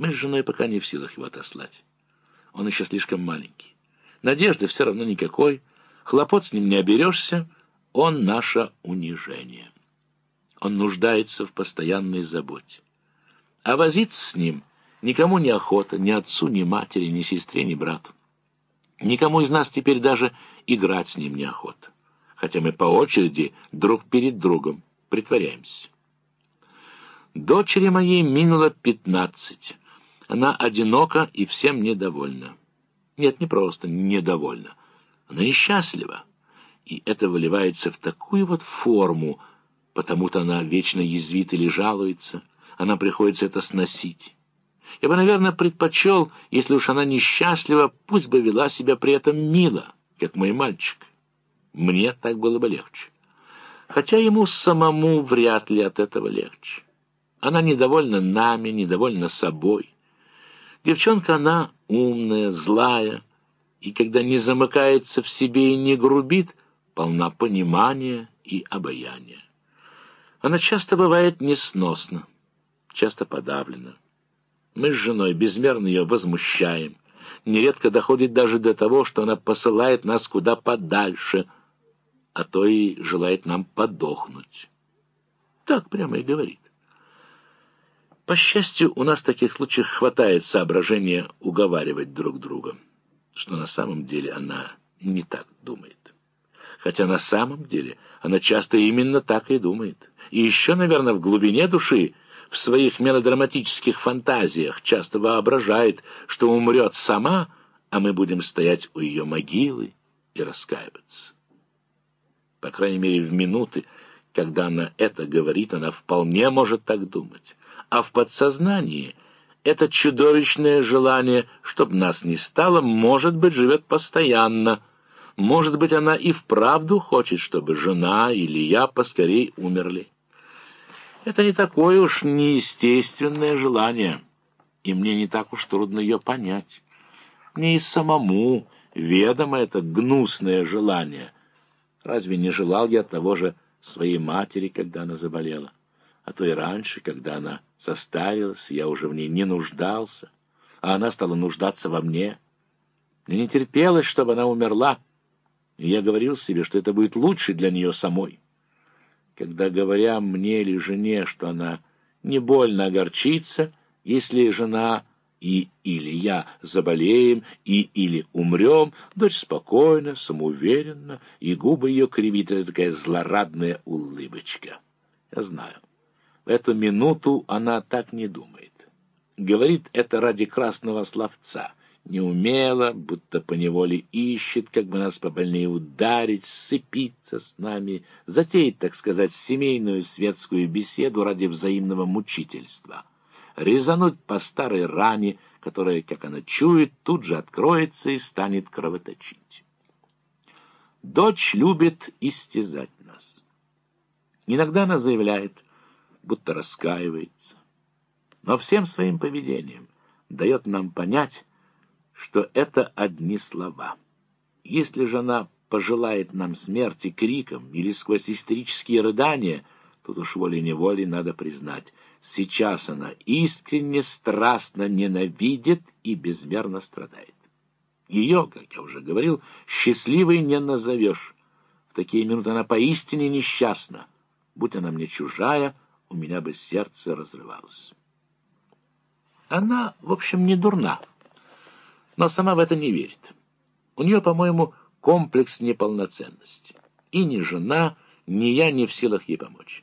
Мы с женой пока не в силах его отослать. Он еще слишком маленький. Надежды все равно никакой. Хлопот с ним не оберешься. Он наше унижение. Он нуждается в постоянной заботе. А возиться с ним никому не охота, ни отцу, ни матери, ни сестре, ни брату. Никому из нас теперь даже играть с ним неохота, хотя мы по очереди друг перед другом притворяемся. Дочери моей минуло пятнадцать. Она одинока и всем недовольна. Нет, не просто недовольна. Она несчастлива. И это выливается в такую вот форму, потому-то она вечно язвит или жалуется. Она приходится это сносить. Я бы, наверное, предпочел, если уж она несчастлива, пусть бы вела себя при этом мило, как мой мальчик. Мне так было бы легче. Хотя ему самому вряд ли от этого легче. Она недовольна нами, недовольна собой. Девчонка она умная, злая, и когда не замыкается в себе и не грубит, полна понимания и обаяния. Она часто бывает несносна, часто подавлена. Мы с женой безмерно ее возмущаем. Нередко доходит даже до того, что она посылает нас куда подальше, а то и желает нам подохнуть. Так прямо и говорит. По счастью, у нас в таких случаях хватает соображения уговаривать друг друга, что на самом деле она не так думает. Хотя на самом деле она часто именно так и думает. И еще, наверное, в глубине души в своих мелодраматических фантазиях часто воображает, что умрет сама, а мы будем стоять у ее могилы и раскаиваться. По крайней мере, в минуты, когда она это говорит, она вполне может так думать. А в подсознании это чудовищное желание, чтобы нас не стало, может быть, живет постоянно. Может быть, она и вправду хочет, чтобы жена или я поскорей умерли. Это не такое уж неестественное желание, и мне не так уж трудно ее понять. Мне и самому ведомо это гнусное желание. Разве не желал я того же своей матери, когда она заболела? А то и раньше, когда она состарилась, я уже в ней не нуждался, а она стала нуждаться во мне. Мне не терпелось, чтобы она умерла, и я говорил себе, что это будет лучше для нее самой когда, говоря мне или жене, что она не больно огорчится, если жена и или я заболеем, и или умрем, дочь спокойно, самоуверенно, и губы ее кривит такая злорадная улыбочка. Я знаю, в эту минуту она так не думает. Говорит это ради красного словца — неумело, будто поневоле ищет, как бы нас побольнее ударить, сцепиться с нами, затеять, так сказать, семейную светскую беседу ради взаимного мучительства, резануть по старой ране, которая, как она чует, тут же откроется и станет кровоточить. Дочь любит истязать нас. Иногда она заявляет, будто раскаивается, но всем своим поведением дает нам понять, что это одни слова. Если же она пожелает нам смерти криком или сквозь истерические рыдания, тут уж волей-неволей надо признать, сейчас она искренне, страстно ненавидит и безмерно страдает. Ее, как я уже говорил, счастливой не назовешь. В такие минуты она поистине несчастна. Будь она мне чужая, у меня бы сердце разрывалось. Она, в общем, не дурна но сама в это не верит. У нее, по-моему, комплекс неполноценности. И ни жена, ни я не в силах ей помочь.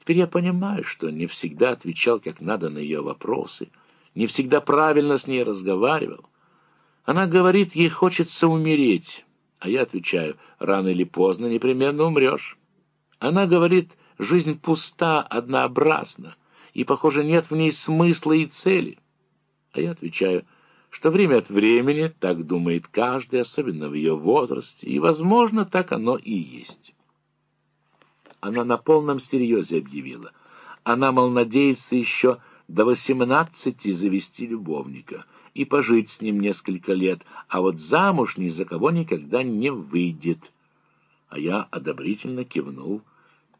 Теперь я понимаю, что не всегда отвечал как надо на ее вопросы, не всегда правильно с ней разговаривал. Она говорит, ей хочется умереть, а я отвечаю, рано или поздно непременно умрешь. Она говорит, жизнь пуста, однообразна, и, похоже, нет в ней смысла и цели. А я отвечаю, что время от времени так думает каждый, особенно в ее возрасте, и, возможно, так оно и есть. Она на полном серьезе объявила. Она, мол, надеется еще до восемнадцати завести любовника и пожить с ним несколько лет, а вот замуж ни за кого никогда не выйдет. А я одобрительно кивнул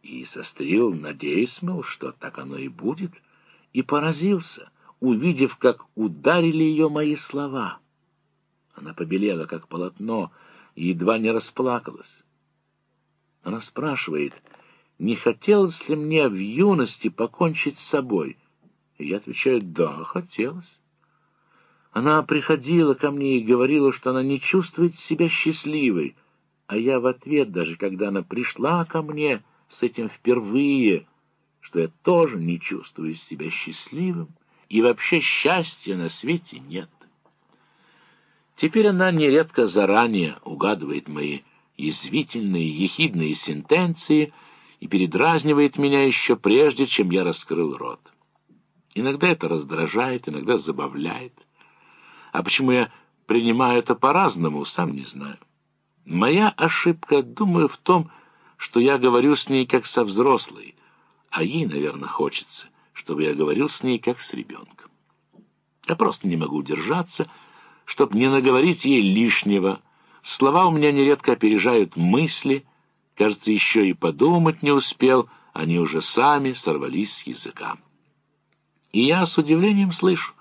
и сострил, надеясь, мол, что так оно и будет, и поразился — увидев, как ударили ее мои слова. Она побелела, как полотно, и едва не расплакалась. Она спрашивает, не хотелось ли мне в юности покончить с собой. И я отвечаю, да, хотелось. Она приходила ко мне и говорила, что она не чувствует себя счастливой, а я в ответ, даже когда она пришла ко мне с этим впервые, что я тоже не чувствую себя счастливым, и вообще счастья на свете нет. Теперь она нередко заранее угадывает мои язвительные, ехидные сентенции и передразнивает меня еще прежде, чем я раскрыл рот. Иногда это раздражает, иногда забавляет. А почему я принимаю это по-разному, сам не знаю. Моя ошибка, думаю, в том, что я говорю с ней как со взрослой, а ей, наверное, хочется, чтобы я говорил с ней как с ребенком. Я просто не могу удержаться, чтобы не наговорить ей лишнего. Слова у меня нередко опережают мысли, кажется, еще и подумать не успел, они уже сами сорвались с языка. И я с удивлением слышу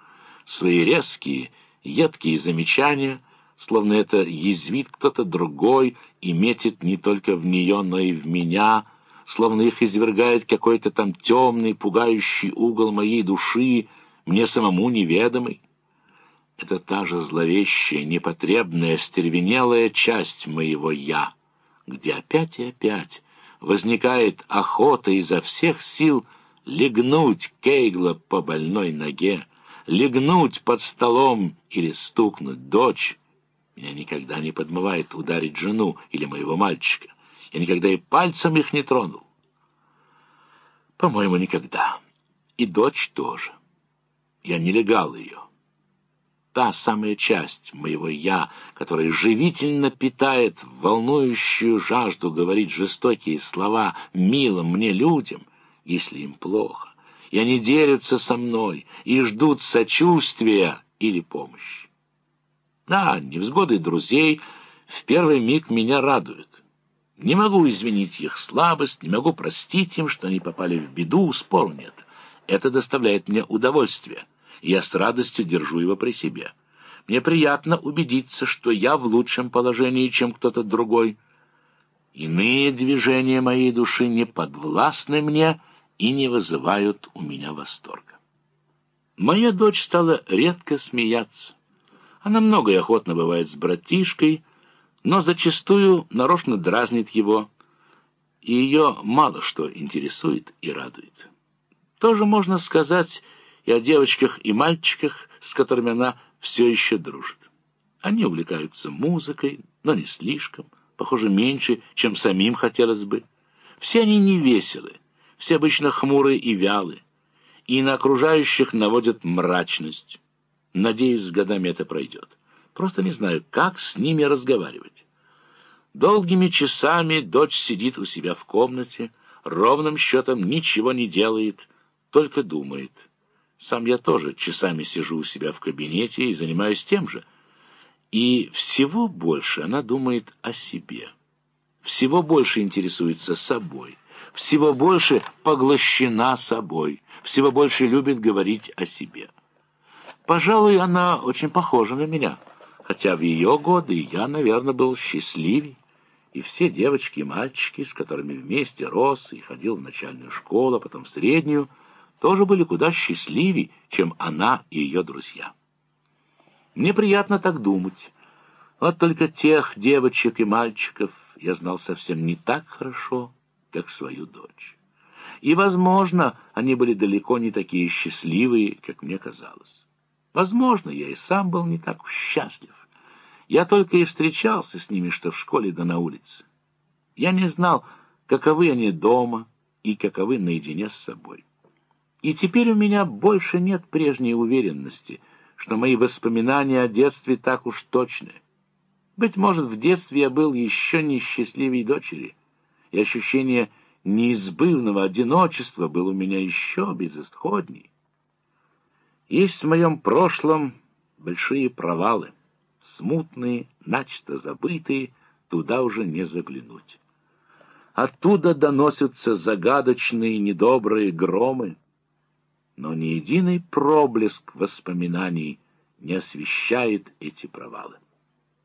свои резкие, едкие замечания, словно это язвит кто-то другой и метит не только в нее, но и в меня, словно их извергает какой-то там темный, пугающий угол моей души, мне самому неведомый. Это та же зловещая, непотребная, стервенелая часть моего «я», где опять и опять возникает охота изо всех сил легнуть Кейгла по больной ноге, легнуть под столом или стукнуть дочь. Меня никогда не подмывает ударить жену или моего мальчика. Я никогда и пальцем их не тронул. По-моему, никогда. И дочь тоже. Я не легал ее. Та самая часть моего «я», которая живительно питает волнующую жажду говорить жестокие слова милым мне людям, если им плохо и они делятся со мной и ждут сочувствия или помощи. Да, невзгоды друзей в первый миг меня радуют. Не могу извинить их слабость, не могу простить им, что они попали в беду, спору нет. Это доставляет мне удовольствие, и я с радостью держу его при себе. Мне приятно убедиться, что я в лучшем положении, чем кто-то другой. Иные движения моей души не подвластны мне, и не вызывают у меня восторга. Моя дочь стала редко смеяться. Она много и охотно бывает с братишкой, но зачастую нарочно дразнит его, и ее мало что интересует и радует. Тоже можно сказать и о девочках и мальчиках, с которыми она все еще дружит. Они увлекаются музыкой, но не слишком, похоже, меньше, чем самим хотелось бы. Все они невеселы, все обычно хмурые и вялы, и на окружающих наводят мрачность. Надеюсь, с годами это пройдет. Просто не знаю, как с ними разговаривать. Долгими часами дочь сидит у себя в комнате, ровным счетом ничего не делает, только думает. Сам я тоже часами сижу у себя в кабинете и занимаюсь тем же. И всего больше она думает о себе. Всего больше интересуется собой всего больше поглощена собой, всего больше любит говорить о себе. Пожалуй, она очень похожа на меня, хотя в ее годы я, наверное, был счастливей, и все девочки и мальчики, с которыми вместе рос и ходил в начальную школу, а потом в среднюю, тоже были куда счастливее, чем она и ее друзья. Мне приятно так думать. Вот только тех девочек и мальчиков я знал совсем не так хорошо, как свою дочь. И, возможно, они были далеко не такие счастливые, как мне казалось. Возможно, я и сам был не так счастлив. Я только и встречался с ними, что в школе да на улице. Я не знал, каковы они дома и каковы наедине с собой. И теперь у меня больше нет прежней уверенности, что мои воспоминания о детстве так уж точны. Быть может, в детстве я был еще несчастливей дочери, и ощущение неизбывного одиночества было у меня еще безысходней. Есть в моем прошлом большие провалы, смутные, начисто забытые, туда уже не заглянуть. Оттуда доносятся загадочные недобрые громы. но ни единый проблеск воспоминаний не освещает эти провалы.